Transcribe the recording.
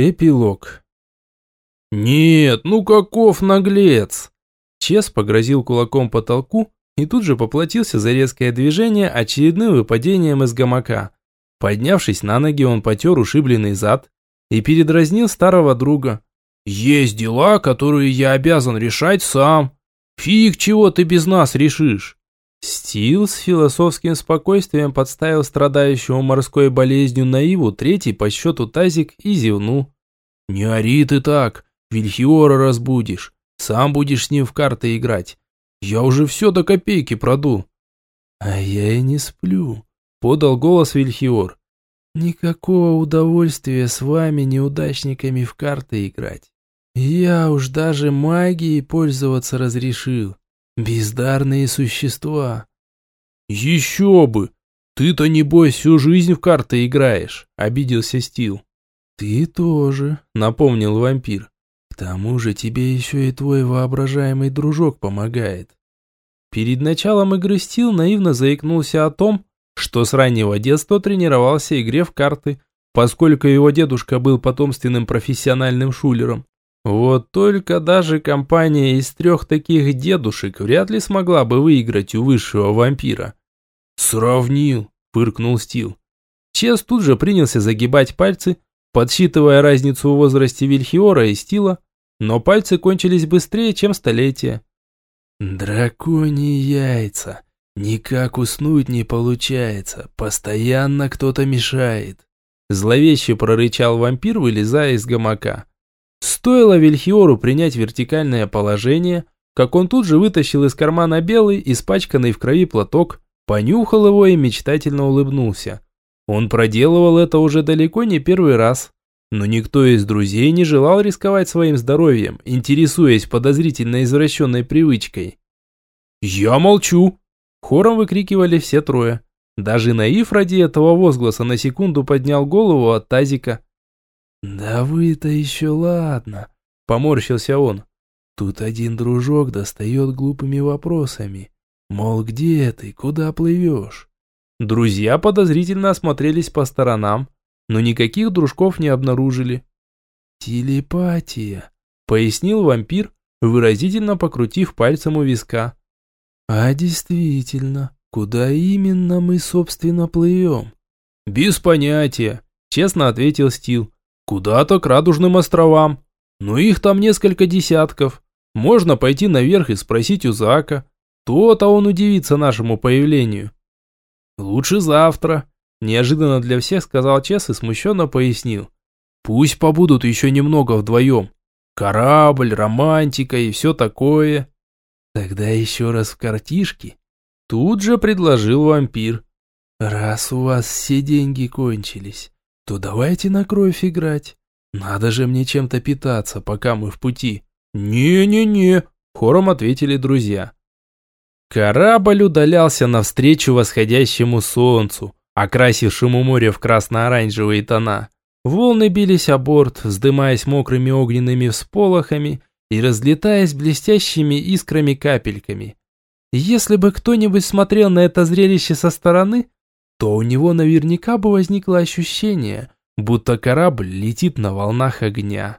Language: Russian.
Эпилог. «Нет, ну каков наглец!» Чес погрозил кулаком потолку и тут же поплатился за резкое движение очередным выпадением из гамака. Поднявшись на ноги, он потер ушибленный зад и передразнил старого друга. «Есть дела, которые я обязан решать сам. Фиг, чего ты без нас решишь!» Стил с философским спокойствием подставил страдающему морской болезнью наиву третий по счету тазик и зевнул. «Не ори ты так, Вильхиора разбудишь, сам будешь с ним в карты играть. Я уже все до копейки проду». «А я и не сплю», — подал голос Вильхиор. «Никакого удовольствия с вами, неудачниками, в карты играть. Я уж даже магией пользоваться разрешил. Бездарные существа. Еще бы! Ты-то, небось, всю жизнь в карты играешь, обиделся Стил. Ты тоже, напомнил вампир. К тому же тебе еще и твой воображаемый дружок помогает. Перед началом игры Стил наивно заикнулся о том, что с раннего детства тренировался игре в карты, поскольку его дедушка был потомственным профессиональным шулером. Вот только даже компания из трех таких дедушек вряд ли смогла бы выиграть у высшего вампира. «Сравнил», – фыркнул Стил. Чес тут же принялся загибать пальцы, подсчитывая разницу в возрасте Вильхиора и Стила, но пальцы кончились быстрее, чем столетия. «Драконьи яйца! Никак уснуть не получается, постоянно кто-то мешает!» Зловеще прорычал вампир, вылезая из гамака. Стоило Вильхиору принять вертикальное положение, как он тут же вытащил из кармана белый, испачканный в крови платок, понюхал его и мечтательно улыбнулся. Он проделывал это уже далеко не первый раз, но никто из друзей не желал рисковать своим здоровьем, интересуясь подозрительно извращенной привычкой. «Я молчу!» – хором выкрикивали все трое. Даже Наив ради этого возгласа на секунду поднял голову от тазика. «Да вы-то еще ладно», — поморщился он. «Тут один дружок достает глупыми вопросами. Мол, где ты, куда плывешь?» Друзья подозрительно осмотрелись по сторонам, но никаких дружков не обнаружили. «Телепатия», — пояснил вампир, выразительно покрутив пальцем у виска. «А действительно, куда именно мы, собственно, плывем?» «Без понятия», — честно ответил Стил. Куда-то к Радужным островам. Но их там несколько десятков. Можно пойти наверх и спросить у Зака. То-то он удивится нашему появлению. Лучше завтра. Неожиданно для всех сказал Чес и смущенно пояснил. Пусть побудут еще немного вдвоем. Корабль, романтика и все такое. Тогда еще раз в картишки. Тут же предложил вампир. Раз у вас все деньги кончились, то давайте на кровь играть. Надо же мне чем-то питаться, пока мы в пути. Не-не-не, хором ответили друзья. Корабль удалялся навстречу восходящему солнцу, окрасившему море в красно-оранжевые тона. Волны бились о борт, вздымаясь мокрыми огненными всполохами и разлетаясь блестящими искрами-капельками. Если бы кто-нибудь смотрел на это зрелище со стороны, то у него наверняка бы возникло ощущение, будто корабль летит на волнах огня.